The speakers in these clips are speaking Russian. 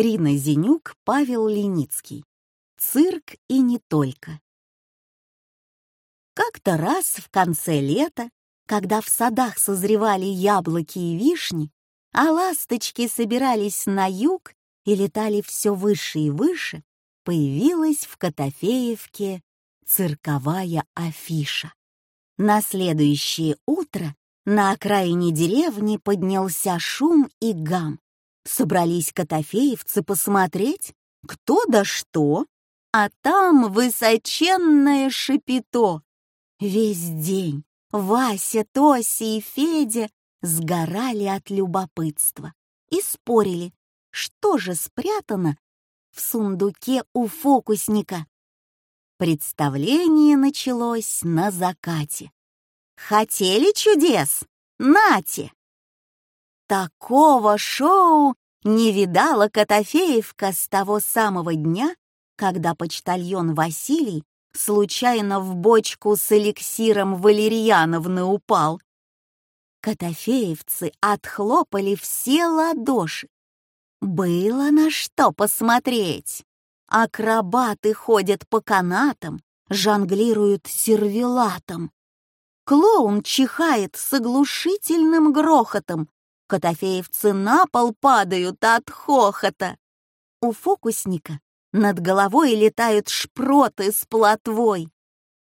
Рина Зенюк, Павел Леницкий. Цирк и не только. Как-то раз в конце лета, когда в садах созревали яблоки и вишни, а ласточки собирались на юг и летали все выше и выше, появилась в Котофеевке цирковая афиша. На следующее утро на окраине деревни поднялся шум и гам. Собрались котофеевцы посмотреть, кто да что, а там высоченное шипито. Весь день Вася, Тося и Федя сгорали от любопытства и спорили, что же спрятано в сундуке у фокусника. Представление началось на закате. Хотели чудес? Нате! Такого шоу не видала Котофеевка с того самого дня, когда почтальон Василий случайно в бочку с эликсиром валерьяновны упал. Котофеевцы отхлопали все ладоши. Было на что посмотреть. Акробаты ходят по канатам, жонглируют сервелатом. Клоун чихает с оглушительным грохотом. Котофеевцы на пол падают от хохота. У фокусника над головой летают шпроты с плотвой.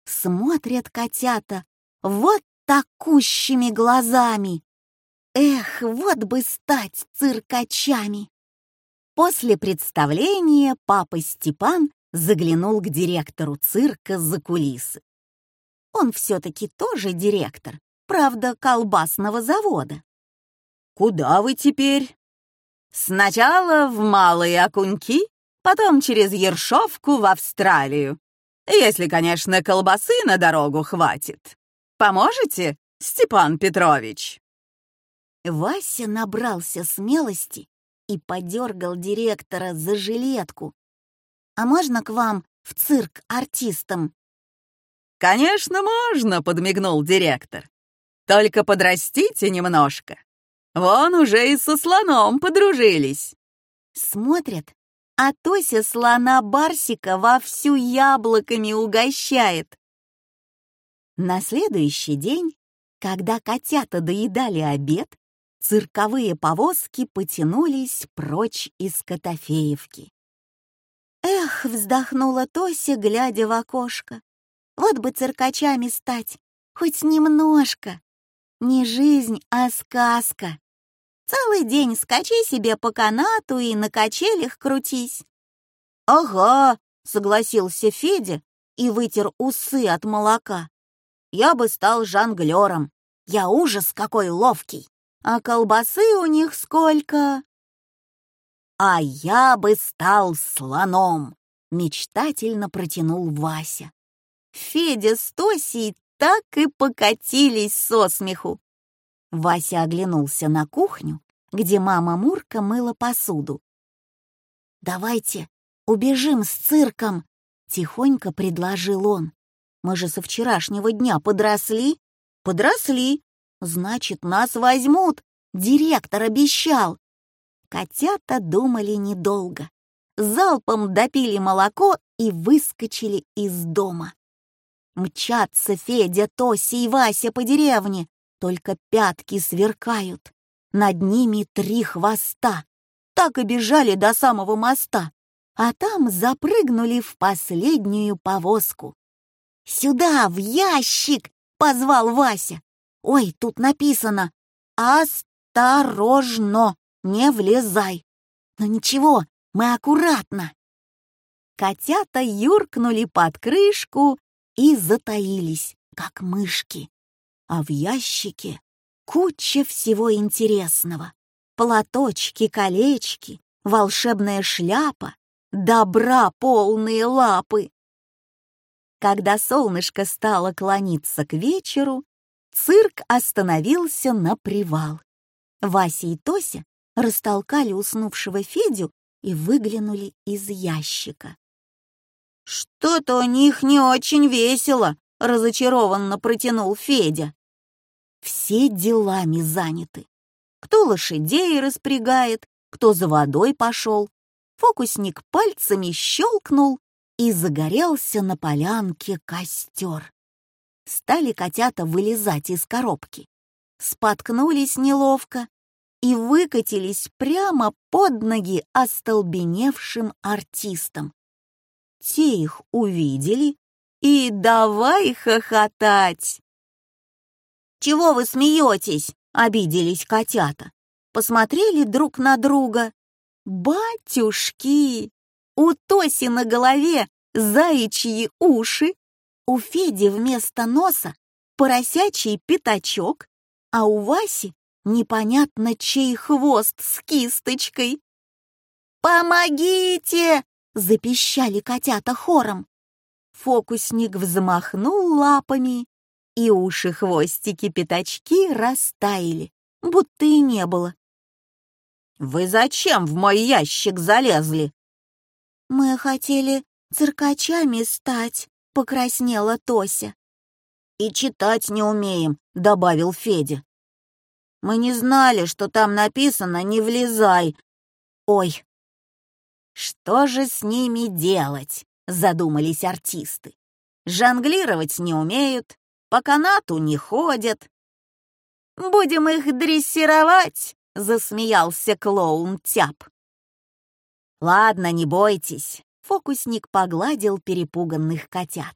Смотрят котята вот такущими глазами. Эх, вот бы стать циркачами! После представления папа Степан заглянул к директору цирка за кулисы. Он все-таки тоже директор, правда, колбасного завода. «Куда вы теперь?» «Сначала в Малые Окуньки, потом через Ершовку в Австралию. Если, конечно, колбасы на дорогу хватит. Поможете, Степан Петрович?» Вася набрался смелости и подергал директора за жилетку. «А можно к вам в цирк артистам?» «Конечно, можно», — подмигнул директор. «Только подрастите немножко. Вон уже и со слоном подружились». Смотрят, а Тося слона Барсика вовсю яблоками угощает. На следующий день, когда котята доедали обед, цирковые повозки потянулись прочь из Котофеевки. «Эх!» — вздохнула Тося, глядя в окошко. «Вот бы циркачами стать, хоть немножко. Не жизнь, а сказка. Целый день скачи себе по канату и на качелях крутись». «Ага!» — согласился Федя и вытер усы от молока. «Я бы стал жонглером. Я ужас какой ловкий!» а колбасы у них сколько. А я бы стал слоном, мечтательно протянул Вася. Федя с Тосей так и покатились со смеху. Вася оглянулся на кухню, где мама Мурка мыла посуду. «Давайте убежим с цирком», — тихонько предложил он. «Мы же со вчерашнего дня подросли». «Подросли», Значит, нас возьмут. Директор обещал. Котята думали недолго. Залпом допили молоко и выскочили из дома. Мчатся Федя, Тося и Вася по деревне, только пятки сверкают. Над ними три хвоста. Так и бежали до самого моста, а там запрыгнули в последнюю повозку. «Сюда, в ящик!» — позвал Вася. Ой, тут написано «Осторожно, не влезай». Но ничего, мы аккуратно. Котята юркнули под крышку и затаились, как мышки. А в ящике куча всего интересного. Платочки, колечки, волшебная шляпа, добра полные лапы. Когда солнышко стало клониться к вечеру, цирк остановился на привал. Вася и Тося растолкали уснувшего Федю и выглянули из ящика. «Что-то у них не очень весело», — разочарованно протянул Федя. Все делами заняты. Кто лошадей распрягает, кто за водой пошел, Фокусник пальцами щелкнул, и загорелся на полянке костер. Стали котята вылезать из коробки. Споткнулись неловко и выкатились прямо под ноги остолбеневшим артистам. Те их увидели и давай хохотать. «Чего вы смеетесь?» — обиделись котята. Посмотрели друг на друга. «Батюшки! У Тоси на голове заячьи уши, у Феди вместо носа поросячий пятачок, а у Васи непонятно чей хвост с кисточкой. «Помогите!» — запищали котята хором. Фокусник взмахнул лапами, и уши-хвостики-пятачки растаяли, будто и не было. «Вы зачем в мой ящик залезли?» «Мы хотели циркачами стать», — покраснела Тося. «И читать не умеем», — добавил Федя. «Мы не знали, что там написано «не влезай». Ой, что же с ними делать?» — задумались артисты. «Жонглировать не умеют, по канату не ходят». «Будем их дрессировать», — засмеялся клоун Тяп. «Ладно, не бойтесь», — фокусник погладил перепуганных котят.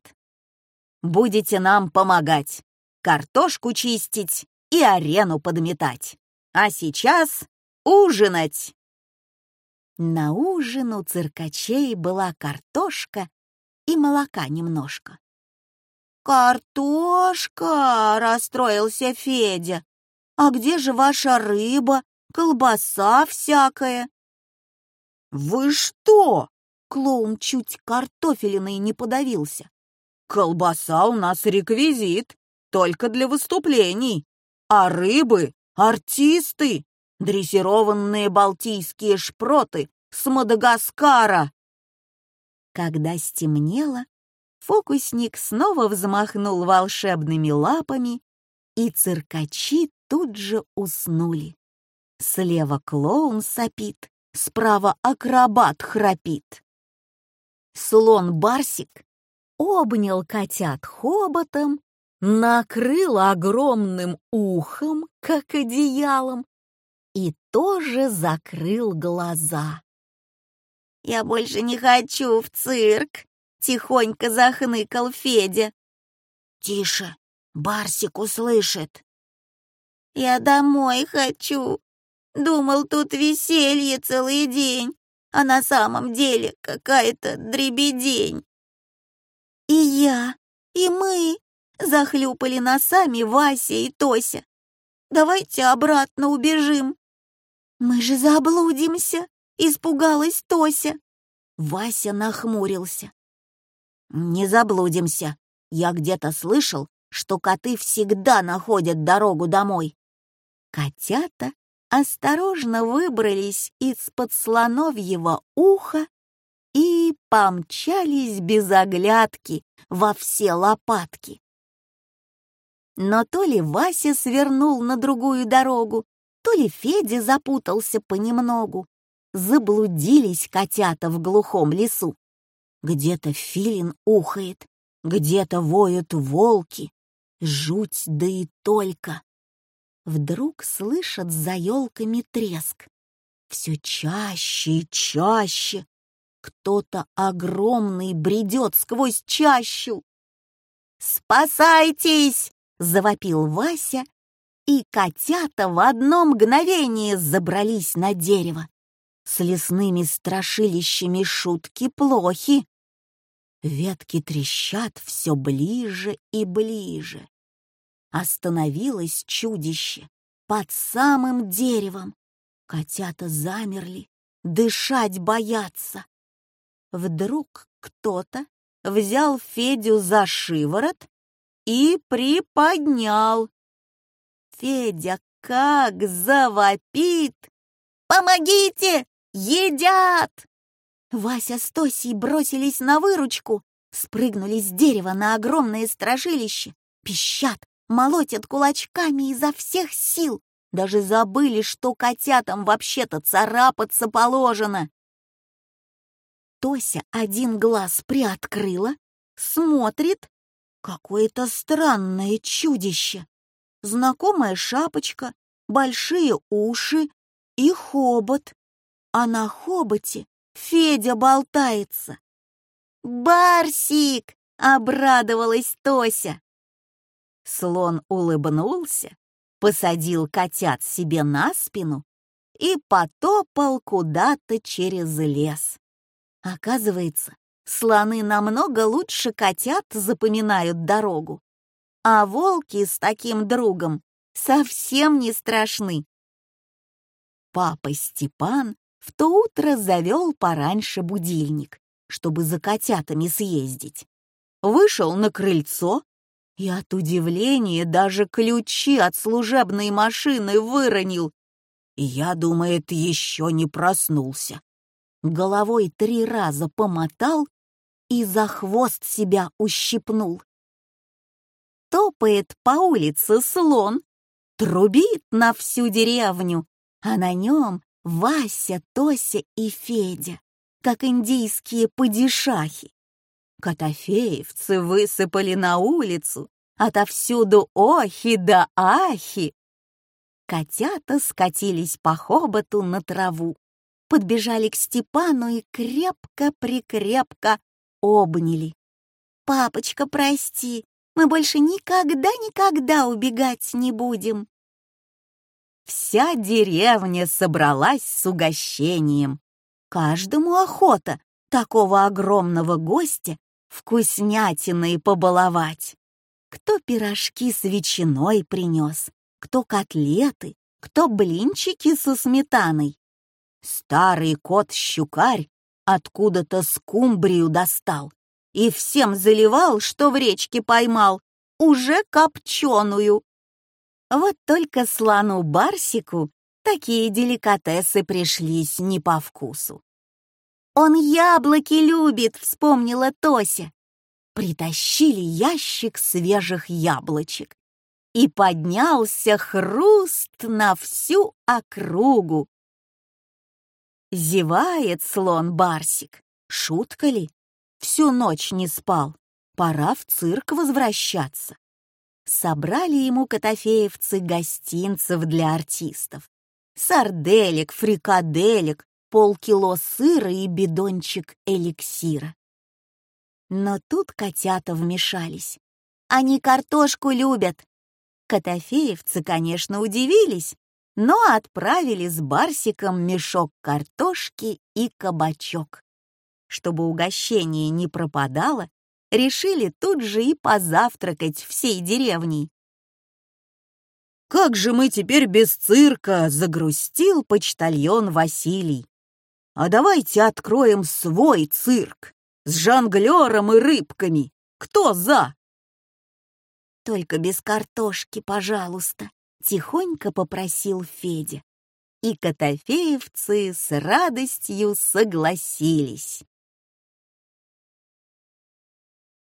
«Будете нам помогать, картошку чистить и арену подметать. А сейчас ужинать!» На ужин у циркачей была картошка и молока немножко. «Картошка!» — расстроился Федя. «А где же ваша рыба, колбаса всякая?» «Вы что?» — клоун чуть картофелиной не подавился. «Колбаса у нас реквизит, только для выступлений, а рыбы — артисты!» Дрессированные балтийские шпроты с Мадагаскара. Когда стемнело, фокусник снова взмахнул волшебными лапами, и циркачи тут же уснули. Слева клоун сопит, справа акробат храпит. Слон Барсик обнял котят хоботом, накрыл огромным ухом, как одеялом, и тоже закрыл глаза. «Я больше не хочу в цирк!» — тихонько захныкал Федя. «Тише, Барсик услышит!» «Я домой хочу! Думал, тут веселье целый день, а на самом деле какая-то дребедень!» «И я, и мы!» — захлюпали носами Вася и Тося. «Давайте обратно убежим!» «Мы же заблудимся!» — испугалась Тося. Вася нахмурился. «Не заблудимся. Я где-то слышал, что коты всегда находят дорогу домой». Котята осторожно выбрались из-под слоновьего уха и помчались без оглядки во все лопатки. Но то ли Вася свернул на другую дорогу, то ли Федя запутался понемногу. Заблудились котята в глухом лесу. Где-то филин ухает, где-то воют волки. Жуть, да и только. Вдруг слышат за елками треск. Все чаще и чаще. Кто-то огромный бредет сквозь чащу. «Спасайтесь!» — завопил Вася и котята в одно мгновение забрались на дерево. С лесными страшилищами шутки плохи. Ветки трещат все ближе и ближе. Остановилось чудище под самым деревом. Котята замерли, дышать боятся. Вдруг кто-то взял Федю за шиворот и приподнял. Федя как завопит! «Помогите! Едят!» Вася с Тосей бросились на выручку, спрыгнули с дерева на огромное страшилище, пищат, молотят кулачками изо всех сил, даже забыли, что котятам вообще-то царапаться положено. Тося один глаз приоткрыла, смотрит. Какое-то странное чудище. Знакомая шапочка, большие уши и хобот. А на хоботе Федя болтается. «Барсик!» — обрадовалась Тося. Слон улыбнулся, посадил котят себе на спину и потопал куда-то через лес. Оказывается, слоны намного лучше котят запоминают дорогу, а волки с таким другом совсем не страшны. Папа Степан в то утро завел пораньше будильник, чтобы за котятами съездить. Вышел на крыльцо и от удивления даже ключи от служебной машины выронил. Я, думает, еще не проснулся. Головой три раза помотал и за хвост себя ущипнул. Топает по улице слон, трубит на всю деревню, а на нем Вася, Тося и Федя, как индийские падишахи. Котофеевцы высыпали на улицу, отовсюду охи да ахи. Котята скатились по хоботу на траву, подбежали к Степану и крепко-прикрепко обняли. «Папочка, прости, мы больше никогда-никогда убегать не будем». Вся деревня собралась с угощением. Каждому охота такого огромного гостя вкуснятиной побаловать. Кто пирожки с ветчиной принес, кто котлеты, кто блинчики со сметаной. Старый кот-щукарь откуда-то скумбрию достал и всем заливал, что в речке поймал, уже копченую. Вот только слону Барсику такие деликатесы пришлись не по вкусу. «Он яблоки любит», — вспомнила Тося. Притащили ящик свежих яблочек. И поднялся хруст на всю округу. Зевает слон Барсик. Шутка ли? Всю ночь не спал. Пора в цирк возвращаться. Собрали ему котофеевцы гостинцев для артистов. Сарделек, фрикаделек, полкило сыра и бидончик эликсира. Но тут котята вмешались. Они картошку любят. Котофеевцы, конечно, удивились, но отправили с Барсиком мешок картошки и кабачок. Чтобы угощение не пропадало, решили тут же и позавтракать всей деревней. «Как же мы теперь без цирка?» — загрустил почтальон Василий. «А давайте откроем свой цирк с жонглером и рыбками. Кто за?» «Только без картошки, пожалуйста», — тихонько попросил Федя. И котофеевцы с радостью согласились.